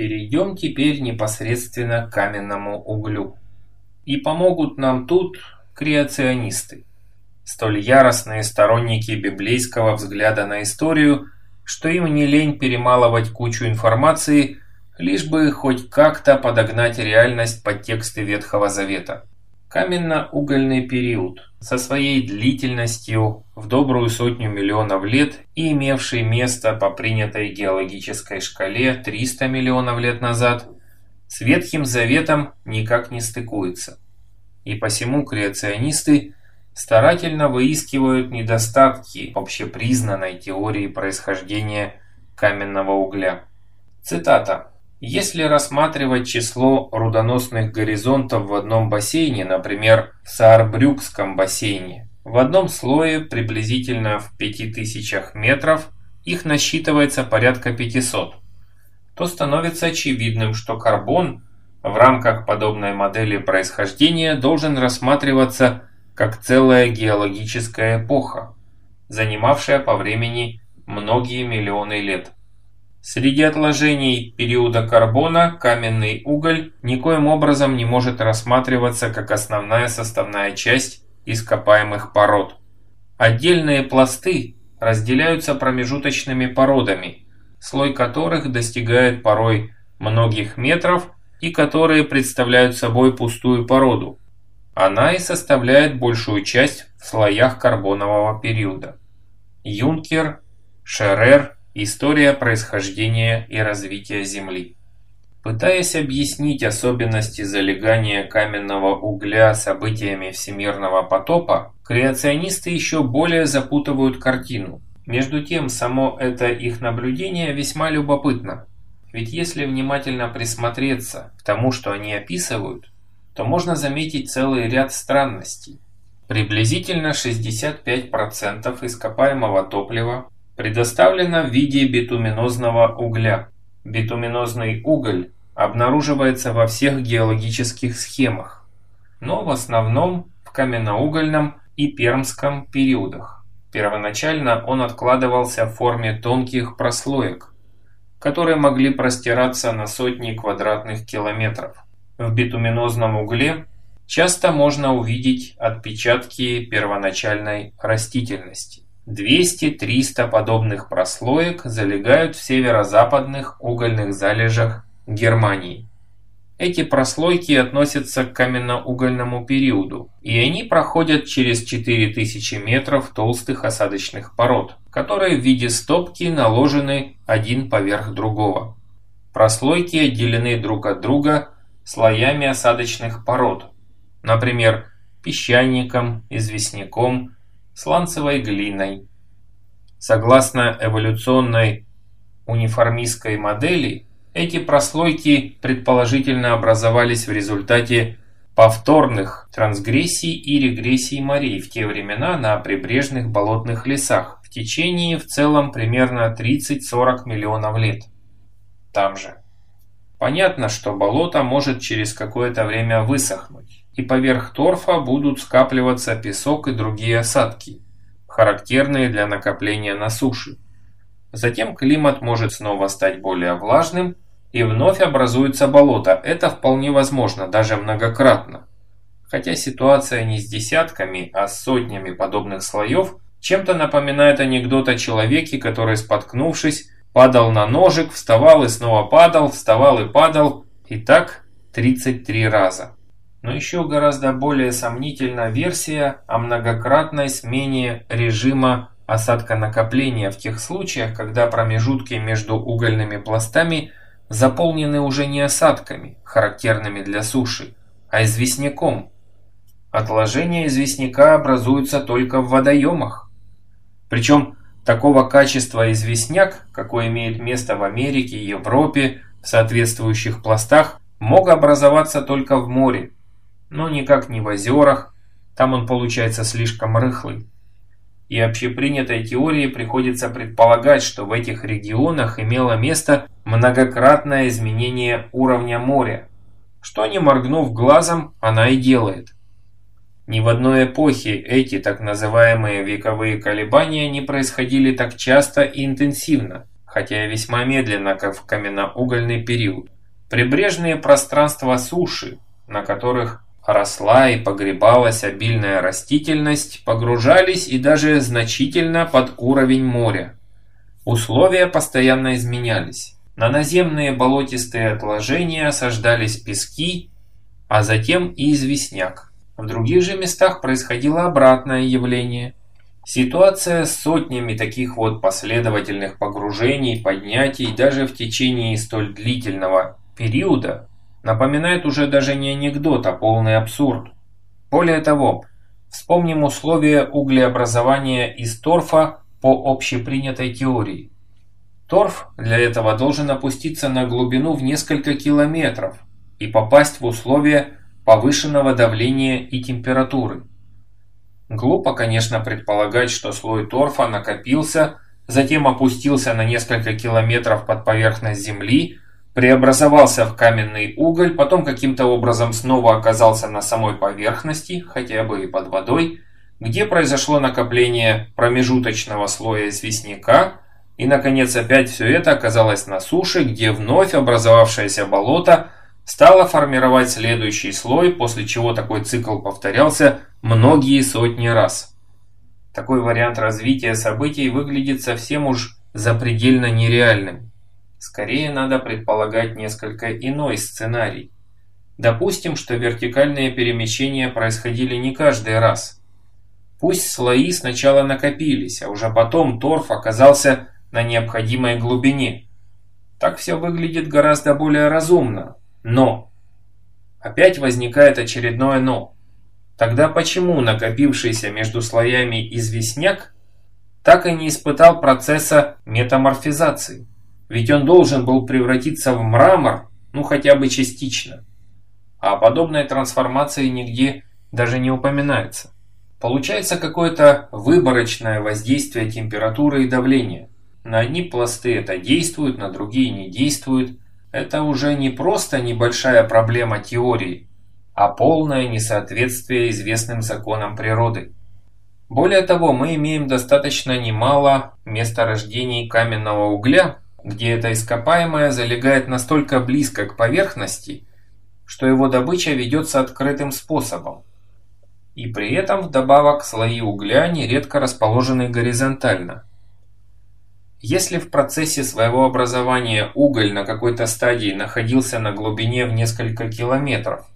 Перейдем теперь непосредственно к каменному углю. И помогут нам тут креационисты, столь яростные сторонники библейского взгляда на историю, что им не лень перемалывать кучу информации, лишь бы хоть как-то подогнать реальность под тексты Ветхого Завета. Каменно-угольный период со своей длительностью в добрую сотню миллионов лет и имевший место по принятой геологической шкале 300 миллионов лет назад, с Ветхим Заветом никак не стыкуется. И посему креационисты старательно выискивают недостатки общепризнанной теории происхождения каменного угля. Цитата. Если рассматривать число рудоносных горизонтов в одном бассейне, например, в Саарбрюкском бассейне, в одном слое приблизительно в 5000 метров их насчитывается порядка 500, то становится очевидным, что карбон в рамках подобной модели происхождения должен рассматриваться как целая геологическая эпоха, занимавшая по времени многие миллионы лет. Среди отложений периода карбона каменный уголь никоим образом не может рассматриваться как основная составная часть ископаемых пород. Отдельные пласты разделяются промежуточными породами, слой которых достигает порой многих метров и которые представляют собой пустую породу. Она и составляет большую часть в слоях карбонового периода. Юнкер, Шерер История происхождения и развития Земли. Пытаясь объяснить особенности залегания каменного угля событиями всемирного потопа, креационисты еще более запутывают картину. Между тем, само это их наблюдение весьма любопытно. Ведь если внимательно присмотреться к тому, что они описывают, то можно заметить целый ряд странностей. Приблизительно 65% ископаемого топлива предоставлена в виде битуминозного угля. Битуминозный уголь обнаруживается во всех геологических схемах, но в основном в каменноугольном и пермском периодах. Первоначально он откладывался в форме тонких прослоек, которые могли простираться на сотни квадратных километров. В битуминозном угле часто можно увидеть отпечатки первоначальной растительности. 200-300 подобных прослоек залегают в северо-западных угольных залежах Германии. Эти прослойки относятся к каменно-угольному периоду, и они проходят через 4000 метров толстых осадочных пород, которые в виде стопки наложены один поверх другого. Прослойки отделены друг от друга слоями осадочных пород, например, песчаником, известняком, сланцевой глиной. Согласно эволюционной униформистской модели, эти прослойки предположительно образовались в результате повторных трансгрессий и регрессий морей в те времена на прибрежных болотных лесах в течение в целом примерно 30-40 миллионов лет. Там же. Понятно, что болото может через какое-то время высохнуть и поверх торфа будут скапливаться песок и другие осадки, характерные для накопления на суше. Затем климат может снова стать более влажным, и вновь образуется болото. Это вполне возможно, даже многократно. Хотя ситуация не с десятками, а с сотнями подобных слоев чем-то напоминает анекдот о человеке, который, споткнувшись, падал на ножик, вставал и снова падал, вставал и падал, и так 33 раза. Но еще гораздо более сомнительна версия о многократной смене режима осадка накопления в тех случаях, когда промежутки между угольными пластами заполнены уже не осадками, характерными для суши, а известняком. Отложения известняка образуются только в водоемах. Причем такого качества известняк, какой имеет место в Америке и Европе в соответствующих пластах, мог образоваться только в море, но никак не в озерах, там он получается слишком рыхлый. И общепринятой теории приходится предполагать, что в этих регионах имело место многократное изменение уровня моря, что не моргнув глазом, она и делает. Ни в одной эпохе эти так называемые вековые колебания не происходили так часто и интенсивно, хотя и весьма медленно, как в каменноугольный период. Прибрежные пространства суши, на которых росла и погребалась обильная растительность, погружались и даже значительно под уровень моря. Условия постоянно изменялись. На наземные болотистые отложения осаждались пески, а затем и известняк. В других же местах происходило обратное явление. Ситуация с сотнями таких вот последовательных погружений, поднятий даже в течение столь длительного периода напоминает уже даже не анекдот, а полный абсурд. Более того, вспомним условия углеобразования из торфа по общепринятой теории. Торф для этого должен опуститься на глубину в несколько километров и попасть в условия повышенного давления и температуры. Глупо, конечно, предполагать, что слой торфа накопился, затем опустился на несколько километров под поверхность Земли, преобразовался в каменный уголь, потом каким-то образом снова оказался на самой поверхности, хотя бы и под водой, где произошло накопление промежуточного слоя известняка, и, наконец, опять все это оказалось на суше, где вновь образовавшееся болото стало формировать следующий слой, после чего такой цикл повторялся многие сотни раз. Такой вариант развития событий выглядит совсем уж запредельно нереальным. Скорее надо предполагать несколько иной сценарий. Допустим, что вертикальные перемещения происходили не каждый раз. Пусть слои сначала накопились, а уже потом торф оказался на необходимой глубине. Так все выглядит гораздо более разумно. Но! Опять возникает очередное «но». Тогда почему накопившийся между слоями известняк так и не испытал процесса метаморфизации? Ведь он должен был превратиться в мрамор, ну хотя бы частично. А о подобной трансформации нигде даже не упоминается. Получается какое-то выборочное воздействие температуры и давления. На одни пласты это действует, на другие не действует. Это уже не просто небольшая проблема теории, а полное несоответствие известным законам природы. Более того, мы имеем достаточно немало месторождений каменного угля, где это ископаемое залегает настолько близко к поверхности, что его добыча ведется открытым способом. И при этом вдобавок слои угля нередко расположены горизонтально – если в процессе своего образования уголь на какой-то стадии находился на глубине в несколько километров,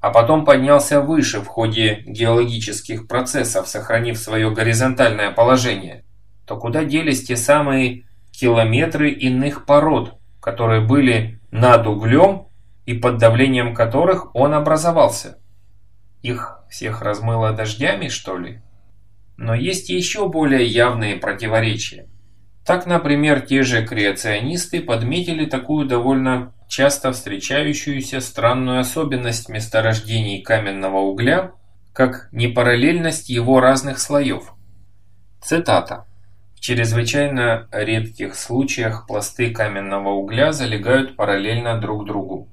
а потом поднялся выше в ходе геологических процессов, сохранив свое горизонтальное положение, то куда делись те самые километры иных пород, которые были над углем и под давлением которых он образовался? Их всех размыло дождями, что ли? Но есть еще более явные противоречия. Так, например, те же креационисты подметили такую довольно часто встречающуюся странную особенность месторождений каменного угля, как непараллельность его разных слоев. Цитата. В чрезвычайно редких случаях пласты каменного угля залегают параллельно друг другу.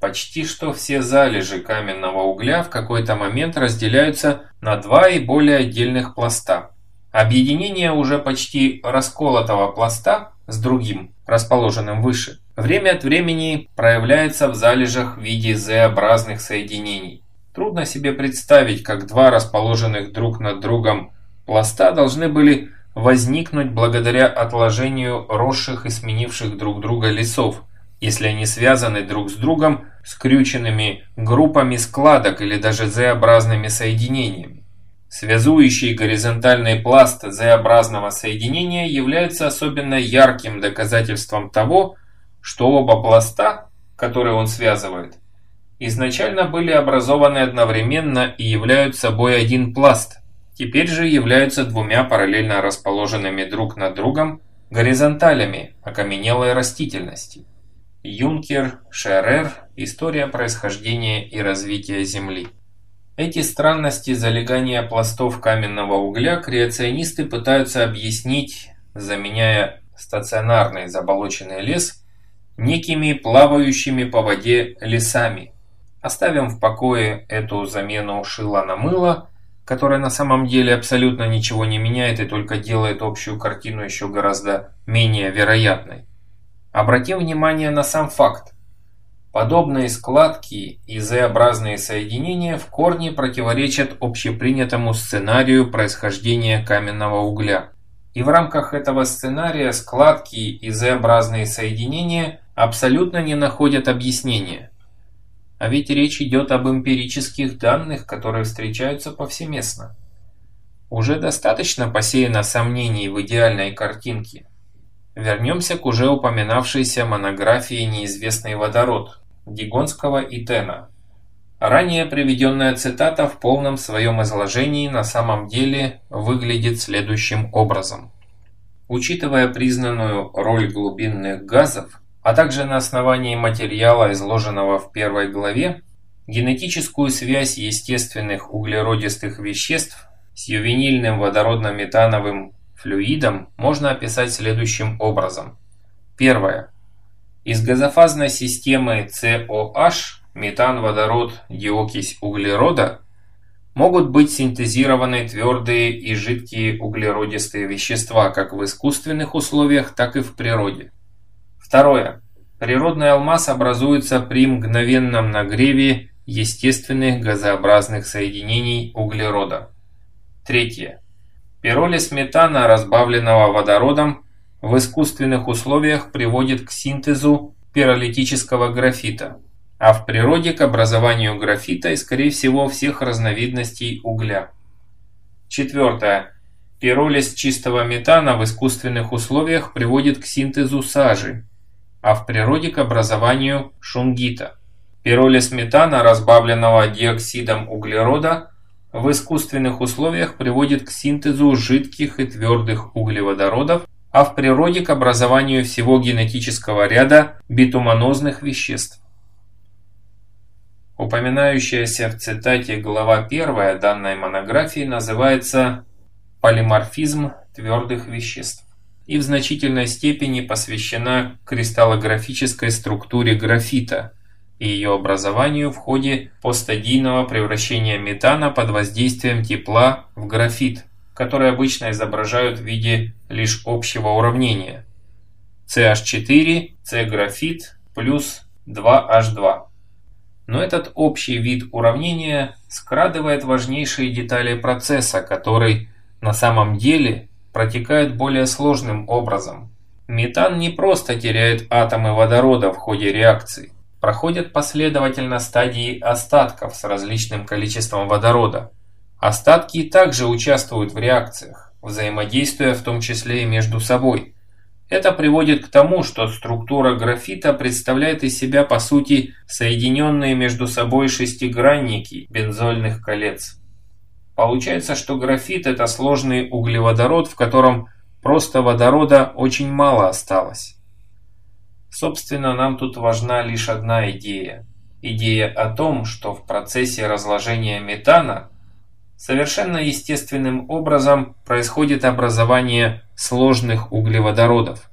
Почти что все залежи каменного угля в какой-то момент разделяются на два и более отдельных пласта. Объединение уже почти расколотого пласта с другим, расположенным выше, время от времени проявляется в залежах в виде Z-образных соединений. Трудно себе представить, как два расположенных друг над другом пласта должны были возникнуть благодаря отложению росших и сменивших друг друга лесов, если они связаны друг с другом скрюченными группами складок или даже Z-образными соединениями. Связующий горизонтальный пласт Z-образного соединения является особенно ярким доказательством того, что оба пласта, которые он связывает, изначально были образованы одновременно и являются собой один пласт, теперь же являются двумя параллельно расположенными друг над другом горизонталями окаменелой растительности. Юнкер, Шерер. История происхождения и развития Земли. Эти странности залегания пластов каменного угля креационисты пытаются объяснить, заменяя стационарный заболоченный лес некими плавающими по воде лесами. Оставим в покое эту замену шила на мыло которая на самом деле абсолютно ничего не меняет и только делает общую картину еще гораздо менее вероятной. Обратим внимание на сам факт. Подобные складки и Z-образные соединения в корне противоречат общепринятому сценарию происхождения каменного угля. И в рамках этого сценария складки и Z-образные соединения абсолютно не находят объяснения. А ведь речь идет об эмпирических данных, которые встречаются повсеместно. Уже достаточно посеяно сомнений в идеальной картинке. Вернемся к уже упоминавшейся монографии «Неизвестный водород» Дигонского и Тена. Ранее приведенная цитата в полном своем изложении на самом деле выглядит следующим образом. Учитывая признанную роль глубинных газов, а также на основании материала, изложенного в первой главе, генетическую связь естественных углеродистых веществ с ювенильным водородно-метановым флюидом можно описать следующим образом. Первое. Из газофазной системы COH, метан, водород, диокись углерода, могут быть синтезированы твердые и жидкие углеродистые вещества как в искусственных условиях, так и в природе. Второе. Природный алмаз образуется при мгновенном нагреве естественных газообразных соединений углерода. Третье. Пиролиз метана, разбавленного водородом, в искусственных условиях приводит к синтезу пиролитического графита, а в природе к образованию графита и, скорее всего, всех разновидностей угля. Четвертое. Пиролиз чистого метана в искусственных условиях приводит к синтезу сажи, а в природе к образованию шунгита. Пиролиз метана, разбавленного диоксидом углерода, в искусственных условиях приводит к синтезу жидких и твердых углеводородов, а в природе к образованию всего генетического ряда битуманозных веществ. Упоминающаяся в цитате глава 1 данной монографии называется «Полиморфизм твердых веществ» и в значительной степени посвящена кристаллографической структуре графита и ее образованию в ходе постадийного превращения метана под воздействием тепла в графит, который обычно изображают в виде лишь общего уравнения CH4, C-графит плюс 2H2. Но этот общий вид уравнения скрадывает важнейшие детали процесса, который на самом деле протекает более сложным образом. Метан не просто теряет атомы водорода в ходе реакции. Проходят последовательно стадии остатков с различным количеством водорода. Остатки также участвуют в реакциях, взаимодействуя в том числе и между собой. Это приводит к тому, что структура графита представляет из себя по сути соединенные между собой шестигранники бензольных колец. Получается, что графит это сложный углеводород, в котором просто водорода очень мало осталось. Собственно, нам тут важна лишь одна идея. Идея о том, что в процессе разложения метана совершенно естественным образом происходит образование сложных углеводородов.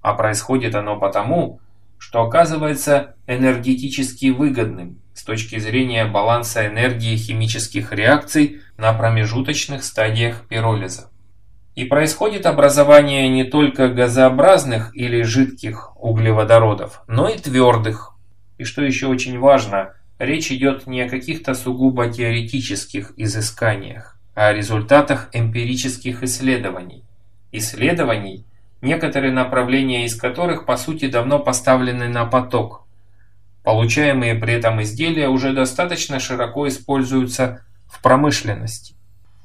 А происходит оно потому, что оказывается энергетически выгодным с точки зрения баланса энергии химических реакций на промежуточных стадиях пиролиза. И происходит образование не только газообразных или жидких углеводородов, но и твердых. И что еще очень важно, речь идет не о каких-то сугубо теоретических изысканиях, а о результатах эмпирических исследований. Исследований, некоторые направления из которых по сути давно поставлены на поток. Получаемые при этом изделия уже достаточно широко используются в промышленности.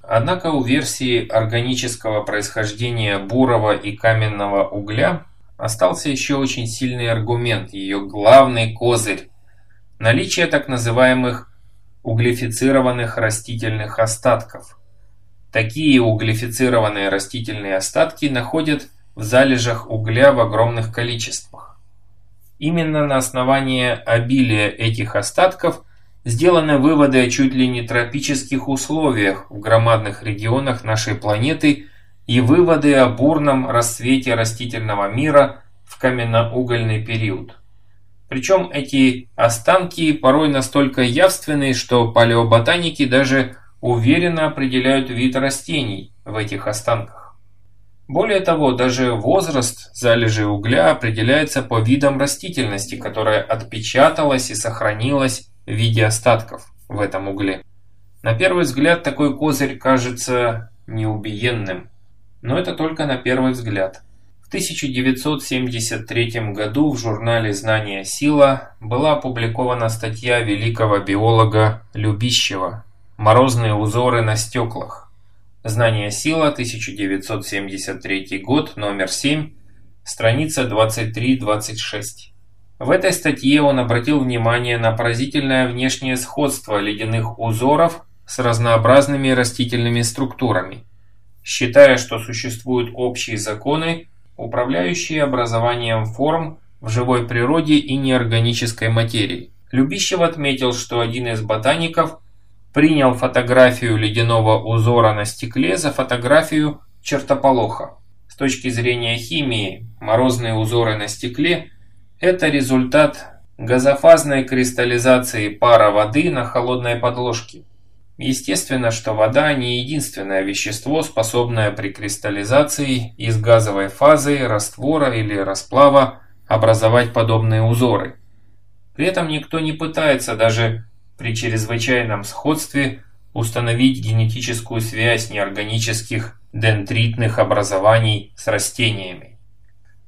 Однако у версии органического происхождения бурого и каменного угля остался еще очень сильный аргумент, ее главный козырь – наличие так называемых углефицированных растительных остатков. Такие углефицированные растительные остатки находят в залежах угля в огромных количествах. Именно на основании обилия этих остатков – Сделаны выводы о чуть ли не тропических условиях в громадных регионах нашей планеты и выводы о бурном расцвете растительного мира в каменноугольный период. Причем эти останки порой настолько явственны, что палеоботаники даже уверенно определяют вид растений в этих останках. Более того, даже возраст залежей угля определяется по видам растительности, которая отпечаталась и сохранилась в виде остатков в этом угле. На первый взгляд такой козырь кажется неубиенным, но это только на первый взгляд. В 1973 году в журнале «Знание сила» была опубликована статья великого биолога Любищева «Морозные узоры на стеклах». «Знание сила», 1973 год, номер 7, страница 23-26. В этой статье он обратил внимание на поразительное внешнее сходство ледяных узоров с разнообразными растительными структурами, считая, что существуют общие законы, управляющие образованием форм в живой природе и неорганической материи. Любищев отметил, что один из ботаников принял фотографию ледяного узора на стекле за фотографию чертополоха. С точки зрения химии, морозные узоры на стекле – это результат газофазной кристаллизации пара воды на холодной подложке. Естественно, что вода не единственное вещество, способное при кристаллизации из газовой фазы, раствора или расплава образовать подобные узоры. При этом никто не пытается даже при чрезвычайном сходстве установить генетическую связь неорганических дендритных образований с растениями.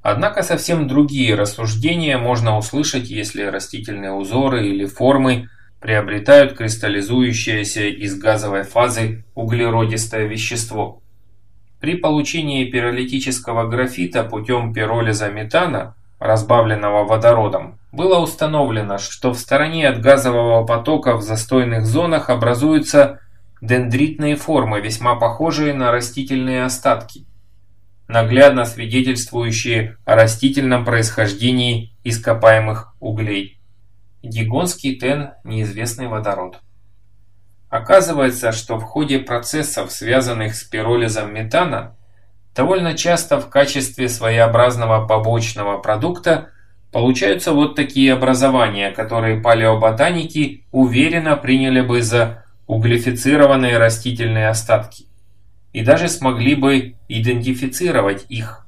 Однако совсем другие рассуждения можно услышать, если растительные узоры или формы приобретают кристаллизующееся из газовой фазы углеродистое вещество. При получении пиролитического графита путем пиролиза метана, разбавленного водородом, было установлено, что в стороне от газового потока в застойных зонах образуются дендритные формы, весьма похожие на растительные остатки, наглядно свидетельствующие о растительном происхождении ископаемых углей. Гигонский тен – неизвестный водород. Оказывается, что в ходе процессов, связанных с пиролизом метана, довольно часто в качестве своеобразного побочного продукта получаются вот такие образования, которые палеоботаники уверенно приняли бы за углефицированные растительные остатки и даже смогли бы идентифицировать их.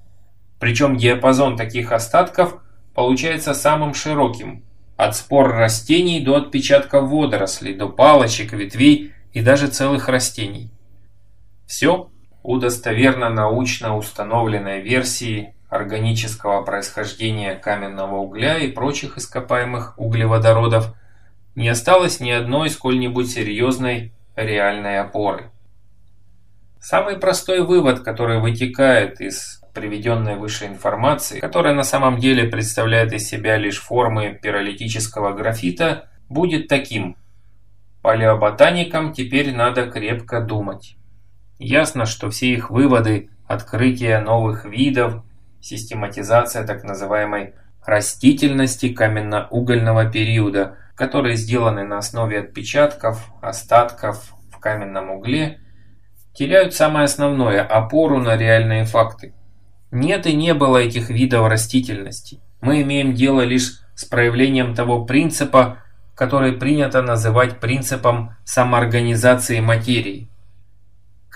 Причем диапазон таких остатков получается самым широким, от спор растений до отпечатков водорослей, до палочек, ветвей и даже целых растений. Все у достоверно научно установленной версии органического происхождения каменного угля и прочих ископаемых углеводородов не осталось ни одной сколь-нибудь серьезной реальной опоры. Самый простой вывод, который вытекает из приведенной выше информации, которая на самом деле представляет из себя лишь формы пиролитического графита, будет таким. Палеоботаникам теперь надо крепко думать. Ясно, что все их выводы, открытие новых видов, систематизация так называемой растительности каменно-угольного периода, которые сделаны на основе отпечатков, остатков в каменном угле, теряют самое основное – опору на реальные факты. Нет и не было этих видов растительности. Мы имеем дело лишь с проявлением того принципа, который принято называть принципом самоорганизации материи.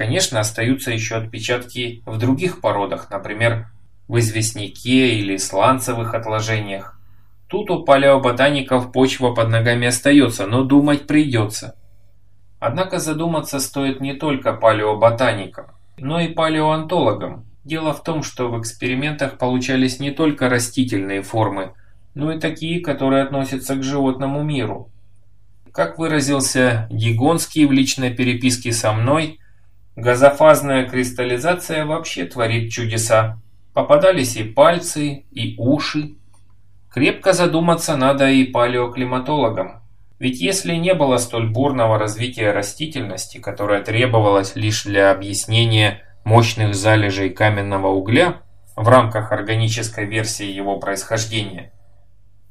Конечно, остаются еще отпечатки в других породах, например, в известняке или сланцевых отложениях. Тут у палеоботаников почва под ногами остается, но думать придется. Однако задуматься стоит не только палеоботаникам, но и палеоантологам. Дело в том, что в экспериментах получались не только растительные формы, но и такие, которые относятся к животному миру. Как выразился Гигонский в личной переписке со мной, газофазная кристаллизация вообще творит чудеса. Попадались и пальцы, и уши. Крепко задуматься надо и палеоклиматологам. Ведь если не было столь бурного развития растительности, которое требовалось лишь для объяснения мощных залежей каменного угля в рамках органической версии его происхождения,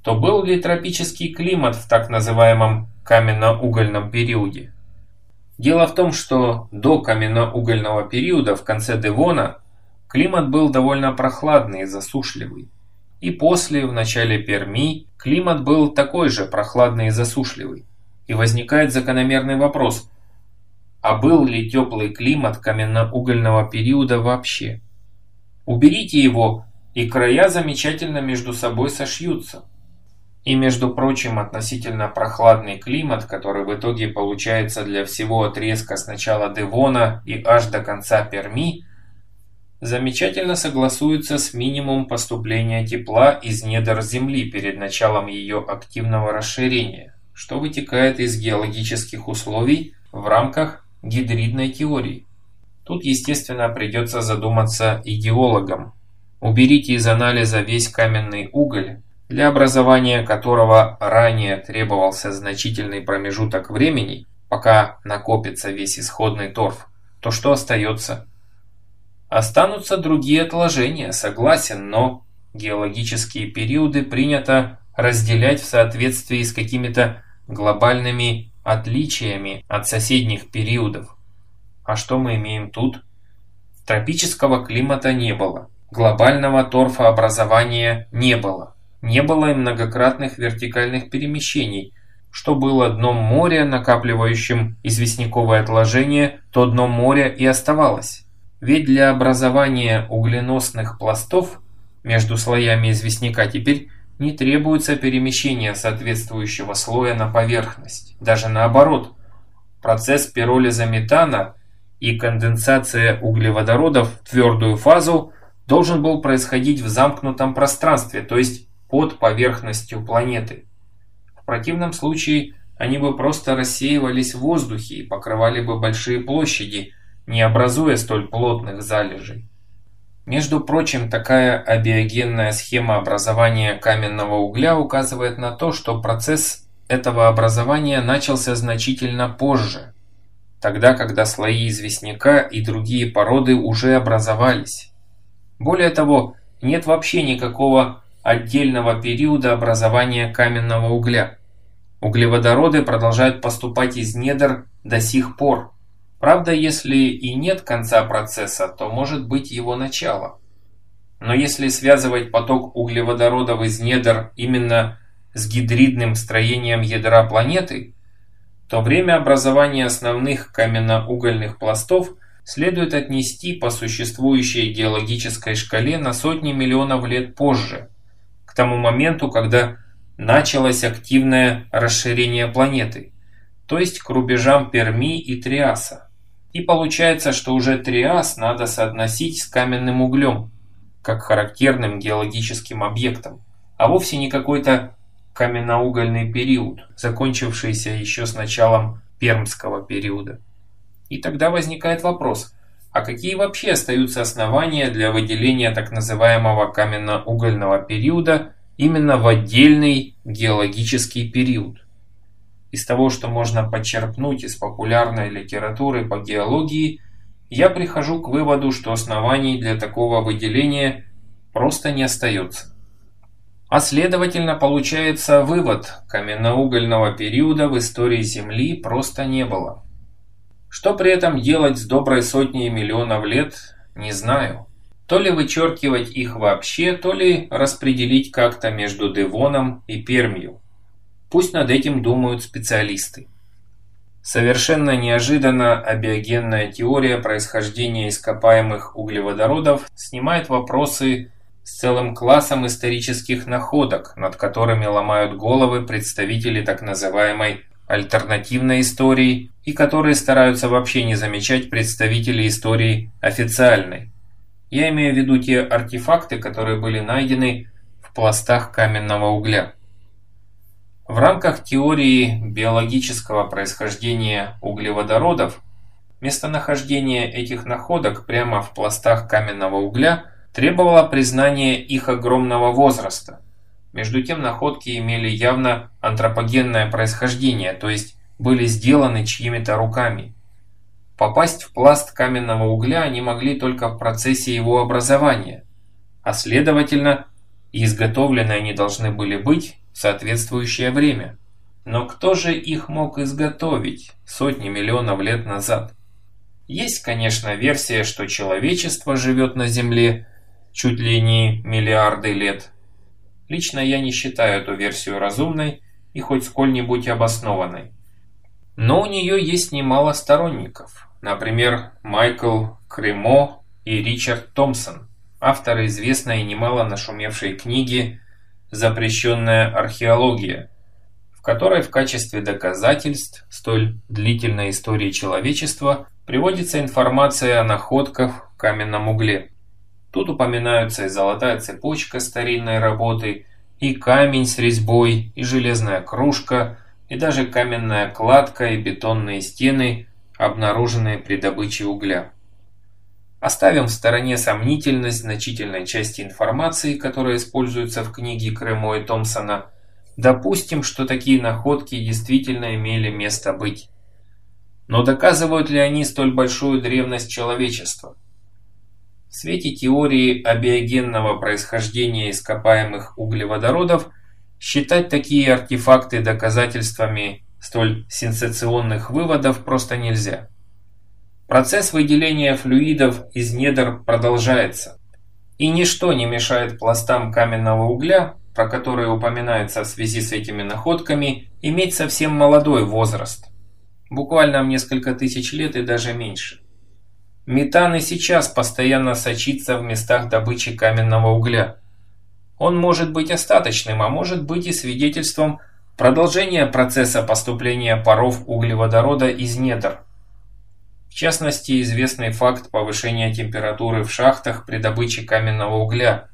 то был ли тропический климат в так называемом каменно-угольном периоде? Дело в том, что до каменно-угольного периода в конце Девона климат был довольно прохладный и засушливый. И после, в начале Перми, климат был такой же прохладный и засушливый. И возникает закономерный вопрос, а был ли теплый климат каменноугольного периода вообще. Уберите его, и края замечательно между собой сошьются. И между прочим, относительно прохладный климат, который в итоге получается для всего отрезка с начала Девона и аж до конца Перми, замечательно согласуется с минимум поступления тепла из недр Земли перед началом ее активного расширения, что вытекает из геологических условий в рамках гидридной теории. Тут, естественно, придется задуматься и геологам. Уберите из анализа весь каменный уголь, для образования которого ранее требовался значительный промежуток времени, пока накопится весь исходный торф, то что остается? Останутся другие отложения, согласен, но геологические периоды принято разделять в соответствии с какими-то глобальными отличиями от соседних периодов. А что мы имеем тут? Тропического климата не было, глобального торфообразования не было. Не было и многократных вертикальных перемещений. Что было дном моря, накапливающим известняковое отложение, то дно моря и оставалось. Ведь для образования угленосных пластов между слоями известняка теперь не требуется перемещение соответствующего слоя на поверхность. Даже наоборот, процесс пиролиза метана и конденсация углеводородов в твердую фазу должен был происходить в замкнутом пространстве, то есть под поверхностью планеты. В противном случае они бы просто рассеивались в воздухе и покрывали бы большие площади, не образуя столь плотных залежей. Между прочим, такая абиогенная схема образования каменного угля указывает на то, что процесс этого образования начался значительно позже, тогда, когда слои известняка и другие породы уже образовались. Более того, нет вообще никакого отдельного периода образования каменного угля. Углеводороды продолжают поступать из недр до сих пор. Правда, если и нет конца процесса, то может быть его начало. Но если связывать поток углеводородов из недр именно с гидридным строением ядра планеты, то время образования основных каменно-угольных пластов следует отнести по существующей геологической шкале на сотни миллионов лет позже – к тому моменту, когда началось активное расширение планеты, то есть к рубежам Перми и Триаса. И получается, что уже Триас надо соотносить с каменным углем, как характерным геологическим объектом, а вовсе не какой-то каменноугольный период, закончившийся еще с началом Пермского периода. И тогда возникает вопрос, а какие вообще остаются основания для выделения так называемого каменно-угольного периода именно в отдельный геологический период? Из того, что можно подчерпнуть из популярной литературы по геологии, я прихожу к выводу, что оснований для такого выделения просто не остается. А следовательно, получается вывод, каменноугольного периода в истории Земли просто не было. Что при этом делать с доброй сотней миллионов лет, не знаю. То ли вычеркивать их вообще, то ли распределить как-то между Девоном и Пермью. Пусть над этим думают специалисты. Совершенно неожиданно абиогенная теория происхождения ископаемых углеводородов снимает вопросы с целым классом исторических находок, над которыми ломают головы представители так называемой альтернативной истории и которые стараются вообще не замечать представителей истории официальной. Я имею в виду те артефакты, которые были найдены в пластах каменного угля. В рамках теории биологического происхождения углеводородов местонахождение этих находок прямо в пластах каменного угля требовало признания их огромного возраста – между тем находки имели явно антропогенное происхождение, то есть были сделаны чьими-то руками. Попасть в пласт каменного угля они могли только в процессе его образования, а следовательно, изготовлены они должны были быть в соответствующее время. Но кто же их мог изготовить сотни миллионов лет назад? Есть, конечно, версия, что человечество живет на Земле чуть ли не миллиарды лет, Лично я не считаю эту версию разумной и хоть сколь-нибудь обоснованной. Но у нее есть немало сторонников. Например, Майкл Кремо и Ричард Томпсон, авторы известной и немало нашумевшей книги «Запрещенная археология», в которой в качестве доказательств столь длительной истории человечества приводится информация о находках в каменном угле. Тут упоминаются и золотая цепочка старинной работы, и камень с резьбой, и железная кружка, и даже каменная кладка и бетонные стены, обнаруженные при добыче угля. Оставим в стороне сомнительность значительной части информации, которая используется в книге Кремо и Томпсона. Допустим, что такие находки действительно имели место быть. Но доказывают ли они столь большую древность человечества? В свете теории абиогенного происхождения ископаемых углеводородов считать такие артефакты доказательствами столь сенсационных выводов просто нельзя. Процесс выделения флюидов из недр продолжается. И ничто не мешает пластам каменного угля, про которые упоминается в связи с этими находками, иметь совсем молодой возраст. Буквально в несколько тысяч лет и даже меньше. Метан и сейчас постоянно сочится в местах добычи каменного угля. Он может быть остаточным, а может быть и свидетельством продолжения процесса поступления паров углеводорода из недр. В частности, известный факт повышения температуры в шахтах при добыче каменного угля.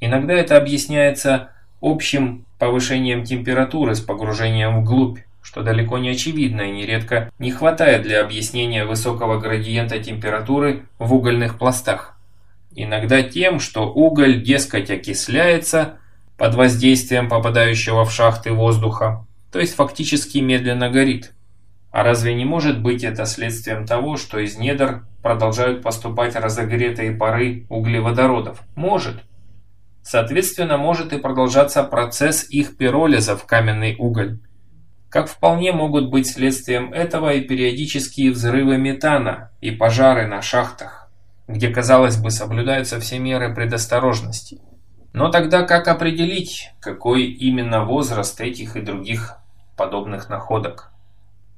Иногда это объясняется общим повышением температуры с погружением вглубь что далеко не очевидно и нередко не хватает для объяснения высокого градиента температуры в угольных пластах. Иногда тем, что уголь, дескать, окисляется под воздействием попадающего в шахты воздуха, то есть фактически медленно горит. А разве не может быть это следствием того, что из недр продолжают поступать разогретые пары углеводородов? Может. Соответственно, может и продолжаться процесс их пиролиза в каменный уголь как вполне могут быть следствием этого и периодические взрывы метана и пожары на шахтах, где, казалось бы, соблюдаются все меры предосторожности. Но тогда как определить, какой именно возраст этих и других подобных находок?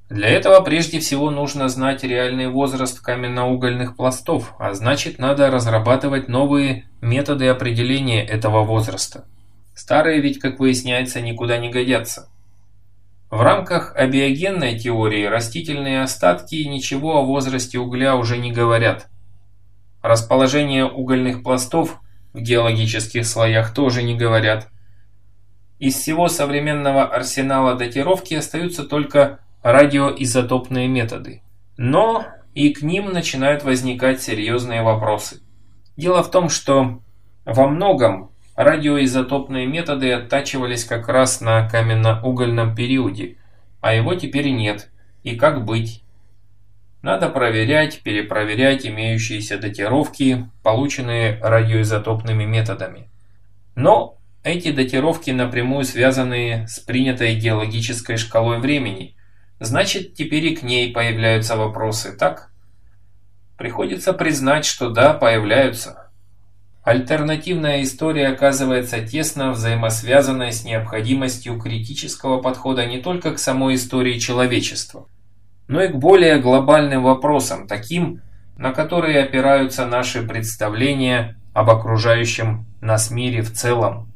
Для этого прежде всего нужно знать реальный возраст каменноугольных пластов, а значит надо разрабатывать новые методы определения этого возраста. Старые ведь, как выясняется, никуда не годятся. В рамках абиогенной теории растительные остатки ничего о возрасте угля уже не говорят. Расположение угольных пластов в геологических слоях тоже не говорят. Из всего современного арсенала датировки остаются только радиоизотопные методы. Но и к ним начинают возникать серьезные вопросы. Дело в том, что во многом Радиоизотопные методы оттачивались как раз на каменно-угольном периоде, а его теперь нет. И как быть? Надо проверять, перепроверять имеющиеся датировки, полученные радиоизотопными методами. Но эти датировки напрямую связаны с принятой геологической шкалой времени. Значит, теперь и к ней появляются вопросы, так? Приходится признать, что да, появляются. Альтернативная история оказывается тесно взаимосвязанной с необходимостью критического подхода не только к самой истории человечества, но и к более глобальным вопросам, таким, на которые опираются наши представления об окружающем нас мире в целом.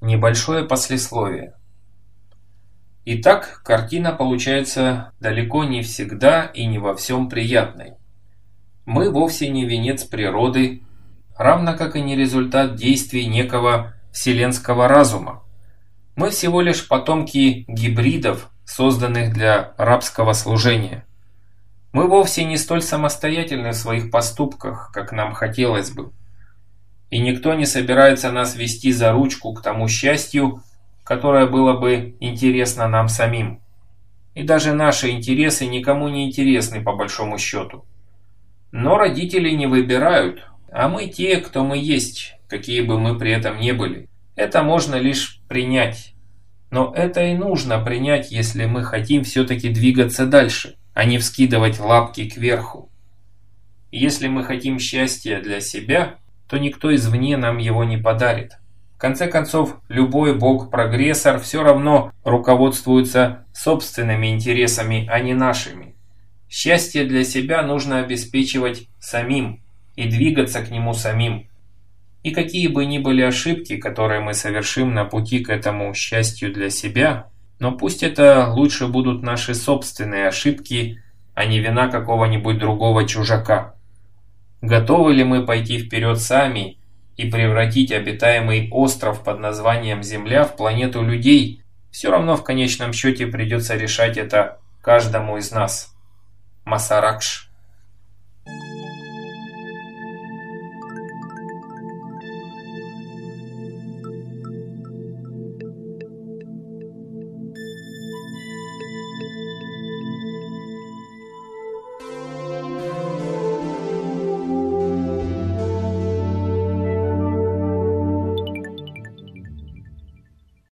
Небольшое послесловие. Итак, картина получается далеко не всегда и не во всем приятной. Мы вовсе не венец природы, равно как и не результат действий некого вселенского разума. Мы всего лишь потомки гибридов, созданных для рабского служения. Мы вовсе не столь самостоятельны в своих поступках, как нам хотелось бы. И никто не собирается нас вести за ручку к тому счастью, которое было бы интересно нам самим. И даже наши интересы никому не интересны по большому счету. Но родители не выбирают, а мы те, кто мы есть, какие бы мы при этом не были. Это можно лишь принять. Но это и нужно принять, если мы хотим все-таки двигаться дальше, а не вскидывать лапки кверху. Если мы хотим счастья для себя, то никто извне нам его не подарит. конце концов, любой бог-прогрессор все равно руководствуется собственными интересами, а не нашими. Счастье для себя нужно обеспечивать самим и двигаться к нему самим. И какие бы ни были ошибки, которые мы совершим на пути к этому счастью для себя, но пусть это лучше будут наши собственные ошибки, а не вина какого-нибудь другого чужака. Готовы ли мы пойти вперед сами и превратить обитаемый остров под названием Земля в планету людей, все равно в конечном счете придется решать это каждому из нас. Масаракш